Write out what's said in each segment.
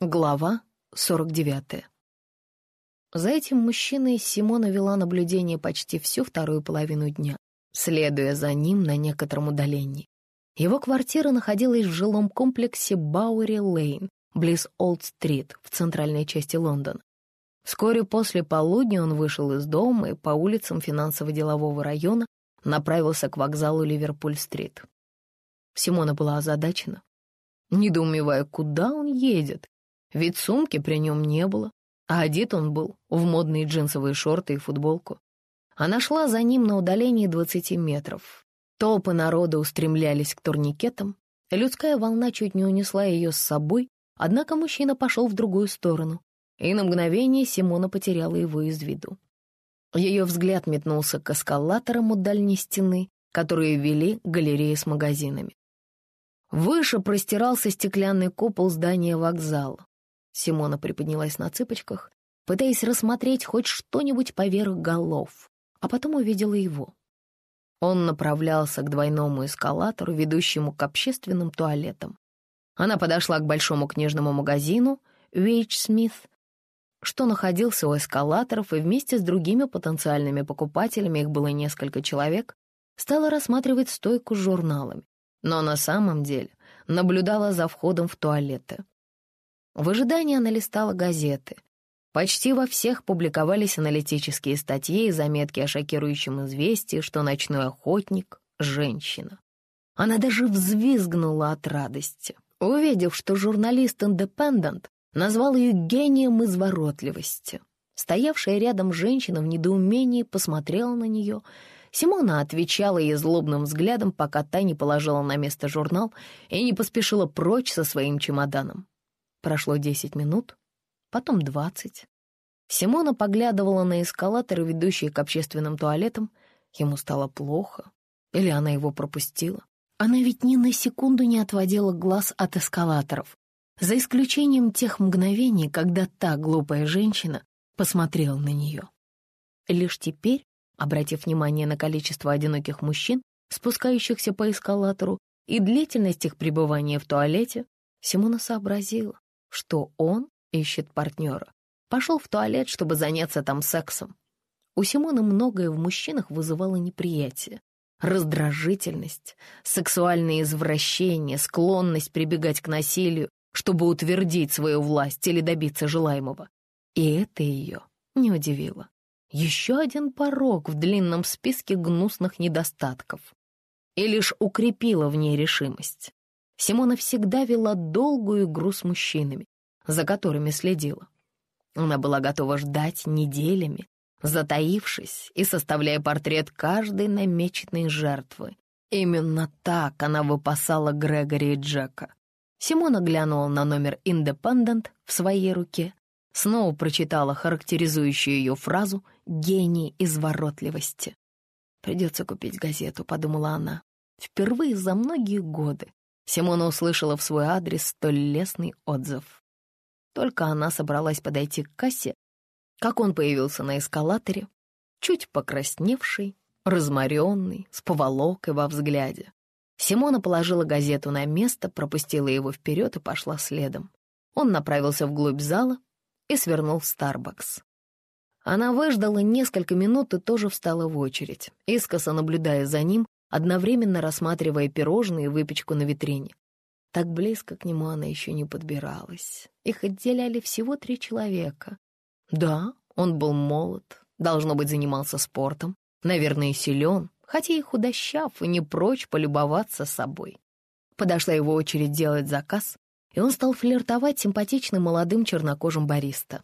Глава 49. За этим мужчиной Симона вела наблюдение почти всю вторую половину дня, следуя за ним на некотором удалении. Его квартира находилась в жилом комплексе Бауэри-Лейн, близ Олд-Стрит, в центральной части Лондона. Вскоре после полудня он вышел из дома и по улицам финансово-делового района направился к вокзалу Ливерпуль-Стрит. Симона была озадачена, недоумевая, куда он едет, ведь сумки при нем не было, а одет он был в модные джинсовые шорты и футболку. Она шла за ним на удалении 20 метров. Толпы народа устремлялись к турникетам, людская волна чуть не унесла ее с собой, однако мужчина пошел в другую сторону, и на мгновение Симона потеряла его из виду. Ее взгляд метнулся к эскалаторам у дальней стены, которые вели к галерее с магазинами. Выше простирался стеклянный купол здания вокзала. Симона приподнялась на цыпочках, пытаясь рассмотреть хоть что-нибудь поверх голов, а потом увидела его. Он направлялся к двойному эскалатору, ведущему к общественным туалетам. Она подошла к большому книжному магазину «Вейч Смит», что находился у эскалаторов, и вместе с другими потенциальными покупателями, их было несколько человек, стала рассматривать стойку с журналами, но на самом деле наблюдала за входом в туалеты. В ожидании она листала газеты. Почти во всех публиковались аналитические статьи и заметки о шокирующем известии, что ночной охотник — женщина. Она даже взвизгнула от радости, увидев, что журналист «Индепендент» назвал ее гением изворотливости. Стоявшая рядом женщина в недоумении посмотрела на нее. Симона отвечала ей злобным взглядом, пока та не положила на место журнал и не поспешила прочь со своим чемоданом. Прошло десять минут, потом двадцать. Симона поглядывала на эскалаторы, ведущие к общественным туалетам. Ему стало плохо. Или она его пропустила? Она ведь ни на секунду не отводила глаз от эскалаторов, за исключением тех мгновений, когда та глупая женщина посмотрела на нее. Лишь теперь, обратив внимание на количество одиноких мужчин, спускающихся по эскалатору, и длительность их пребывания в туалете, Симона сообразила, что он ищет партнера. Пошел в туалет, чтобы заняться там сексом. У Симона многое в мужчинах вызывало неприятие. Раздражительность, сексуальные извращения, склонность прибегать к насилию, чтобы утвердить свою власть или добиться желаемого. И это ее не удивило. Еще один порог в длинном списке гнусных недостатков. И лишь укрепила в ней решимость. Симона всегда вела долгую игру с мужчинами, за которыми следила. Она была готова ждать неделями, затаившись и составляя портрет каждой намеченной жертвы. Именно так она выпасала Грегори и Джека. Симона глянула на номер «Индепендент» в своей руке, снова прочитала характеризующую ее фразу «гений изворотливости». «Придется купить газету», — подумала она. Впервые за многие годы Симона услышала в свой адрес столь лестный отзыв. Только она собралась подойти к кассе, как он появился на эскалаторе, чуть покрасневший, разморенный, с поволокой во взгляде. Симона положила газету на место, пропустила его вперед и пошла следом. Он направился вглубь зала и свернул в Старбакс. Она выждала несколько минут и тоже встала в очередь, искоса наблюдая за ним, одновременно рассматривая пирожные и выпечку на витрине. Так близко к нему она еще не подбиралась. Их отделяли всего три человека. Да, он был молод, должно быть, занимался спортом, наверное, силен, хотя и худощав, и не прочь полюбоваться собой. Подошла его очередь делать заказ, и он стал флиртовать симпатичным молодым чернокожим бариста.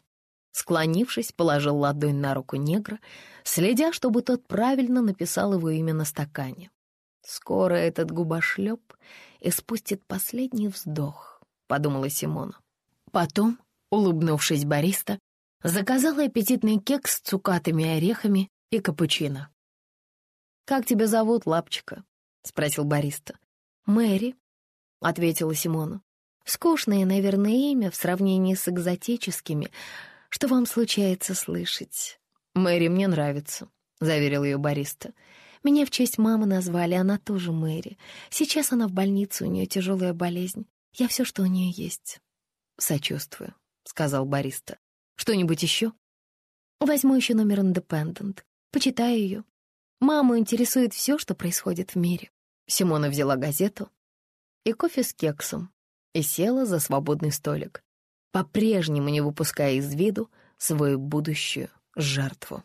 Склонившись, положил ладонь на руку негра, следя, чтобы тот правильно написал его имя на стакане. «Скоро этот губошлеп испустит последний вздох», — подумала Симона. Потом, улыбнувшись бариста, заказала аппетитный кекс с цукатами и орехами и капучино. «Как тебя зовут, лапчика?» — спросил бариста. «Мэри», — ответила Симона. «Скучное, наверное, имя в сравнении с экзотическими. Что вам случается слышать?» «Мэри мне нравится», — заверил ее бариста. Меня в честь мамы назвали, она тоже Мэри. Сейчас она в больнице, у нее тяжелая болезнь. Я все, что у нее есть. «Сочувствую», — сказал бариста. «Что-нибудь еще?» «Возьму еще номер «Индепендент». Почитаю ее. Маму интересует все, что происходит в мире». Симона взяла газету и кофе с кексом и села за свободный столик, по-прежнему не выпуская из виду свою будущую жертву.